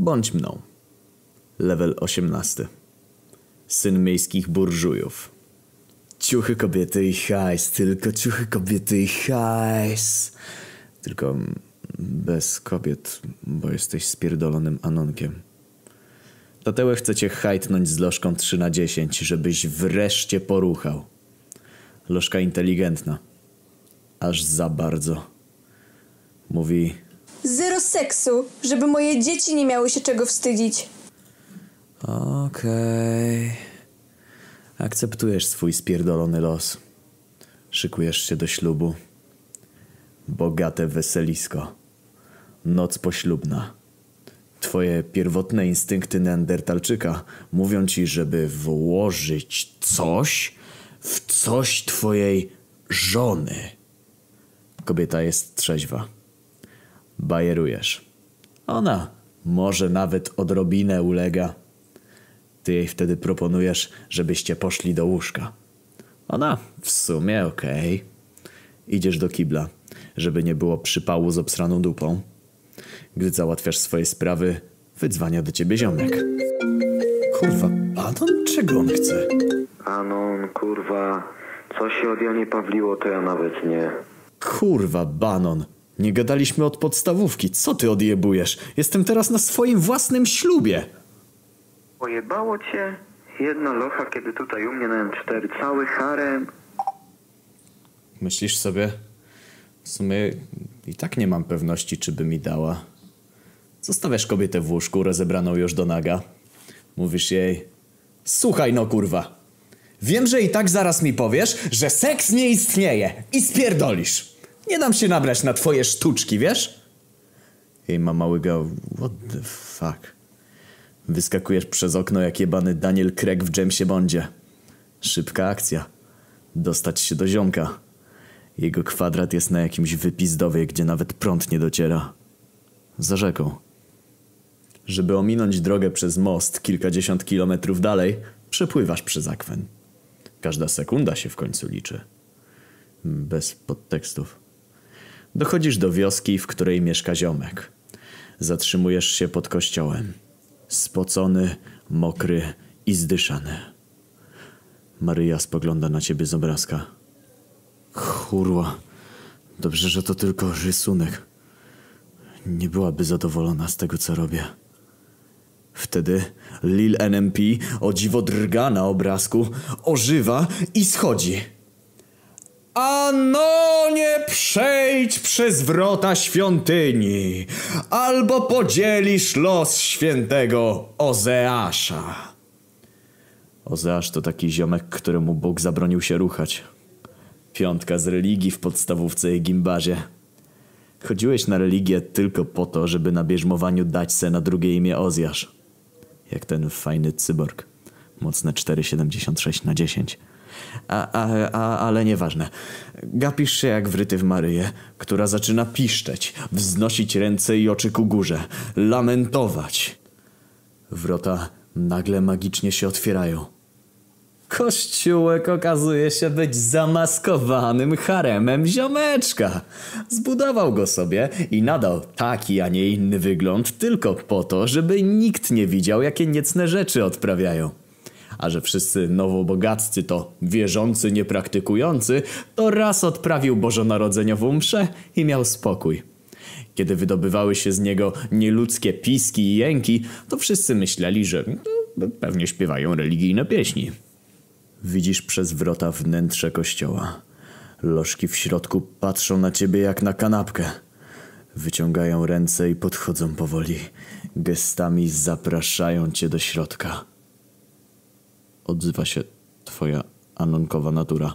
Bądź mną. Level 18. Syn miejskich burżujów. Ciuchy kobiety i hajs, tylko ciuchy kobiety i hajs. Tylko bez kobiet, bo jesteś spierdolonym anonkiem. Tatełe chce cię hajtnąć z lożką 3 na 10, żebyś wreszcie poruchał. Lożka inteligentna. Aż za bardzo. Mówi, Zero seksu, żeby moje dzieci nie miały się czego wstydzić. Okej. Akceptujesz swój spierdolony los. Szykujesz się do ślubu. Bogate weselisko. Noc poślubna. Twoje pierwotne instynkty neandertalczyka mówią ci, żeby włożyć coś w coś twojej żony. Kobieta jest trzeźwa. Bajerujesz. Ona może nawet odrobinę ulega. Ty jej wtedy proponujesz, żebyście poszli do łóżka. Ona w sumie okej. Idziesz do kibla, żeby nie było przypału z obsraną dupą. Gdy załatwiasz swoje sprawy, wydzwania do ciebie ziomek. Kurwa, Badon? Czego on chce? Anon, kurwa, co się od Janie Pawliło, to ja nawet nie. Kurwa, Banon. Nie gadaliśmy od podstawówki. Co ty odjebujesz? Jestem teraz na swoim własnym ślubie. Pojebało cię? Jedna locha, kiedy tutaj u mnie na M4 cały harem. Myślisz sobie? W sumie i tak nie mam pewności, czy by mi dała. Zostawiasz kobietę w łóżku, rozebraną już do naga. Mówisz jej... Słuchaj no kurwa. Wiem, że i tak zaraz mi powiesz, że seks nie istnieje i spierdolisz. Nie dam się nabrać na twoje sztuczki, wiesz? Jej mama łyga... What the fuck? Wyskakujesz przez okno jak jebany Daniel Craig w Jamesie Bondzie. Szybka akcja. Dostać się do ziomka. Jego kwadrat jest na jakimś wypizdowie, gdzie nawet prąd nie dociera. Za rzeką. Żeby ominąć drogę przez most kilkadziesiąt kilometrów dalej, przepływasz przez akwen. Każda sekunda się w końcu liczy. Bez podtekstów. Dochodzisz do wioski, w której mieszka ziomek. Zatrzymujesz się pod kościołem. Spocony, mokry i zdyszany. Maryja spogląda na ciebie z obrazka. Kurwa. Dobrze, że to tylko rysunek. Nie byłaby zadowolona z tego, co robię. Wtedy Lil NMP o dziwo drga na obrazku, ożywa i schodzi. A no nie przejdź przez wrota świątyni, albo podzielisz los świętego Ozeasza. Ozeasz to taki ziomek, któremu Bóg zabronił się ruchać. Piątka z religii w podstawówce i gimbazie. Chodziłeś na religię tylko po to, żeby na bierzmowaniu dać se na drugie imię Ozjasz. Jak ten fajny cyborg. Mocne 4,76 na 10. A, a, a, ale nieważne. Gapisz się jak wryty w Maryję, która zaczyna piszczeć, wznosić ręce i oczy ku górze, lamentować. Wrota nagle magicznie się otwierają. Kościółek okazuje się być zamaskowanym haremem ziomeczka. Zbudował go sobie i nadał taki, a nie inny wygląd tylko po to, żeby nikt nie widział, jakie niecne rzeczy odprawiają. A że wszyscy nowobogaccy to wierzący, niepraktykujący, to raz odprawił bożonarodzeniową mszę i miał spokój. Kiedy wydobywały się z niego nieludzkie piski i jęki, to wszyscy myśleli, że no, pewnie śpiewają religijne pieśni. Widzisz przez wrota wnętrze kościoła. Lożki w środku patrzą na ciebie jak na kanapkę. Wyciągają ręce i podchodzą powoli. Gestami zapraszają cię do środka. Odzywa się twoja anonkowa natura.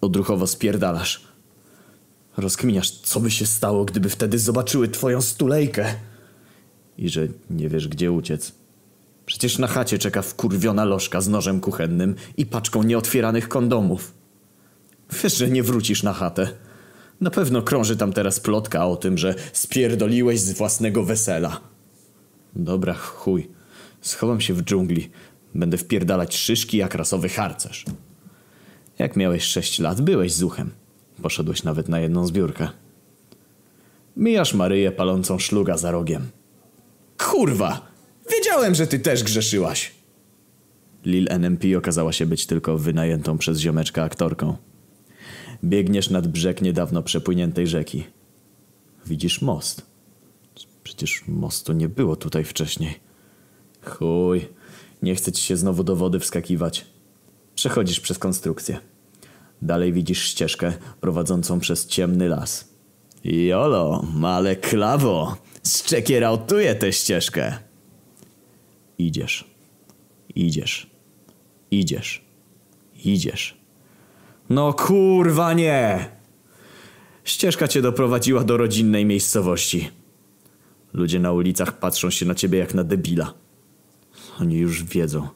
Odruchowo spierdalasz. Rozkminiasz, co by się stało, gdyby wtedy zobaczyły twoją stulejkę. I że nie wiesz, gdzie uciec. Przecież na chacie czeka wkurwiona lożka z nożem kuchennym i paczką nieotwieranych kondomów. Wiesz, że nie wrócisz na chatę. Na pewno krąży tam teraz plotka o tym, że spierdoliłeś z własnego wesela. Dobra, chuj. Schowam się w dżungli. Będę wpierdalać szyszki jak rasowy harcerz. Jak miałeś sześć lat, byłeś zuchem. Poszedłeś nawet na jedną zbiórkę. Mijasz Maryję palącą szluga za rogiem. Kurwa! Wiedziałem, że ty też grzeszyłaś! Lil NMP okazała się być tylko wynajętą przez ziomeczka aktorką. Biegniesz nad brzeg niedawno przepłyniętej rzeki. Widzisz most. Przecież mostu nie było tutaj wcześniej. Chuj, nie chce ci się znowu do wody wskakiwać. Przechodzisz przez konstrukcję. Dalej widzisz ścieżkę prowadzącą przez ciemny las. Jolo, ale klawo! Szczekierautuję tę ścieżkę! Idziesz. Idziesz. Idziesz. Idziesz. No kurwa nie! Ścieżka cię doprowadziła do rodzinnej miejscowości. Ludzie na ulicach patrzą się na ciebie jak na debila. Oni już wiedzą.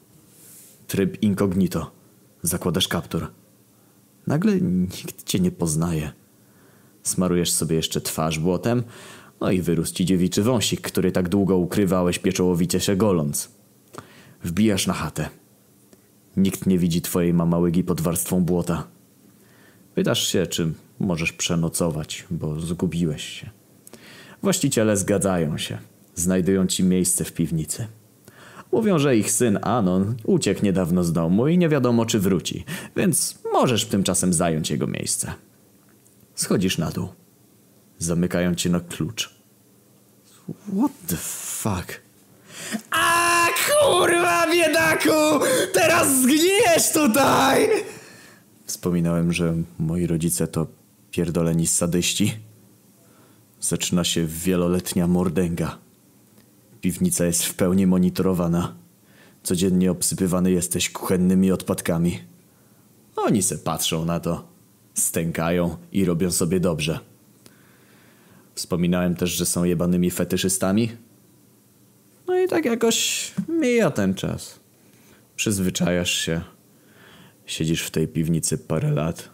Tryb incognito. Zakładasz kaptur. Nagle nikt cię nie poznaje. Smarujesz sobie jeszcze twarz błotem, no i wyrósł ci dziewiczy wąsik, który tak długo ukrywałeś pieczołowicie się goląc. Wbijasz na chatę. Nikt nie widzi twojej mamałygi pod warstwą błota. Pytasz się, czy możesz przenocować, bo zgubiłeś się. Właściciele zgadzają się. Znajdują ci miejsce w piwnicy. Mówią, że ich syn Anon uciekł niedawno z domu i nie wiadomo, czy wróci, więc możesz tymczasem zająć jego miejsce. Schodzisz na dół. Zamykają cię na klucz. What the fuck? A kurwa, biedaku! Teraz zgniesz tutaj! Wspominałem, że moi rodzice to pierdoleni sadyści. Zaczyna się wieloletnia mordęga. Piwnica jest w pełni monitorowana. Codziennie obsypywany jesteś kuchennymi odpadkami. Oni se patrzą na to, stękają i robią sobie dobrze. Wspominałem też, że są jebanymi fetyszystami. No i tak jakoś mija ten czas. Przyzwyczajasz się. Siedzisz w tej piwnicy parę lat.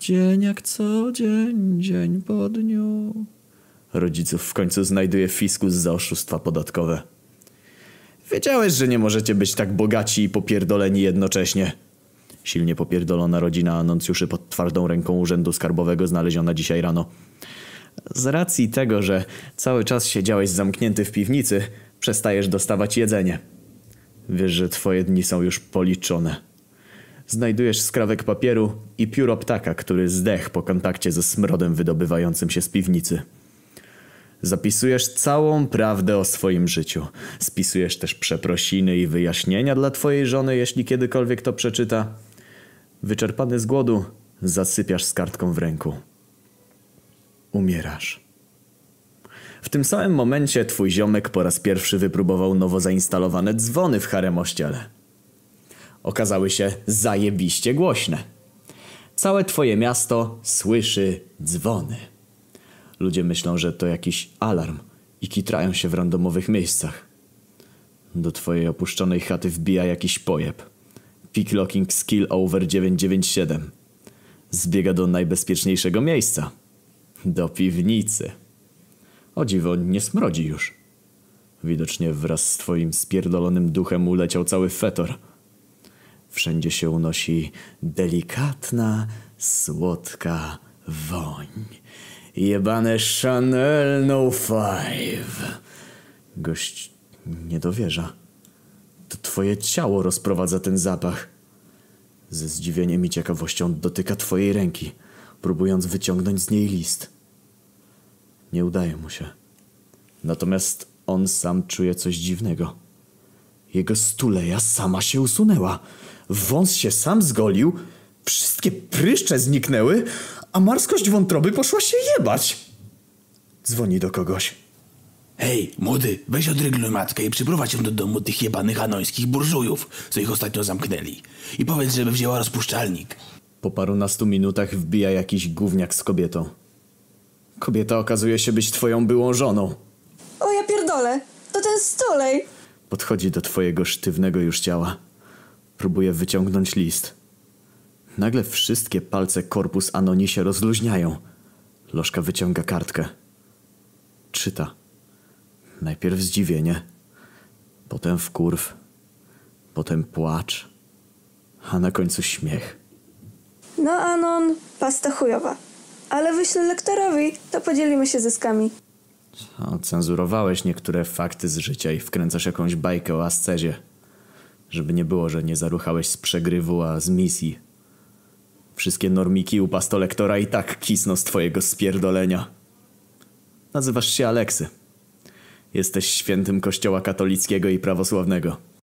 Dzień jak co dzień, dzień po dniu. Rodziców w końcu znajduje fiskus za oszustwa podatkowe. Wiedziałeś, że nie możecie być tak bogaci i popierdoleni jednocześnie. Silnie popierdolona rodzina anoncjuszy pod twardą ręką Urzędu Skarbowego znaleziona dzisiaj rano. Z racji tego, że cały czas siedziałeś zamknięty w piwnicy, przestajesz dostawać jedzenie. Wiesz, że twoje dni są już policzone. Znajdujesz skrawek papieru i pióro ptaka, który zdechł po kontakcie ze smrodem wydobywającym się z piwnicy. Zapisujesz całą prawdę o swoim życiu. Spisujesz też przeprosiny i wyjaśnienia dla twojej żony, jeśli kiedykolwiek to przeczyta. Wyczerpany z głodu, zasypiasz z kartką w ręku. Umierasz. W tym samym momencie twój ziomek po raz pierwszy wypróbował nowo zainstalowane dzwony w haremościele. Okazały się zajebiście głośne. Całe twoje miasto słyszy dzwony. Ludzie myślą, że to jakiś alarm i kitrają się w randomowych miejscach. Do twojej opuszczonej chaty wbija jakiś pojeb. Picklocking Skill Over 997. Zbiega do najbezpieczniejszego miejsca. Do piwnicy. O dziwo, nie smrodzi już. Widocznie wraz z twoim spierdolonym duchem uleciał cały fetor. Wszędzie się unosi delikatna, słodka woń. Jebane Chanel No Five. Gość nie dowierza. To twoje ciało rozprowadza ten zapach. Ze zdziwieniem i ciekawością dotyka twojej ręki, próbując wyciągnąć z niej list. Nie udaje mu się. Natomiast on sam czuje coś dziwnego. Jego stuleja sama się usunęła. Wąs się sam zgolił, wszystkie pryszcze zniknęły, a marskość wątroby poszła się jebać. Dzwoni do kogoś. Hej, młody, weź odrygluj matkę i przyprowadź ją do domu tych jebanych anońskich burżujów, co ich ostatnio zamknęli. I powiedz, żeby wzięła rozpuszczalnik. Po parunastu minutach wbija jakiś gówniak z kobietą. Kobieta okazuje się być twoją byłą żoną. O ja pierdolę, to ten stulej. Podchodzi do twojego sztywnego już ciała. Próbuje wyciągnąć list. Nagle wszystkie palce korpus Anoni się rozluźniają. Lożka wyciąga kartkę. Czyta. Najpierw zdziwienie, potem wkurw, potem płacz, a na końcu śmiech. No Anon, pasta chujowa. Ale wyślę lektorowi, to podzielimy się zyskami. Cenzurowałeś niektóre fakty z życia i wkręcasz jakąś bajkę o ascezie. Żeby nie było, że nie zaruchałeś z przegrywu, a z misji. Wszystkie normiki u pastolektora i tak kisną z twojego spierdolenia. Nazywasz się Aleksy. Jesteś świętym kościoła katolickiego i prawosławnego.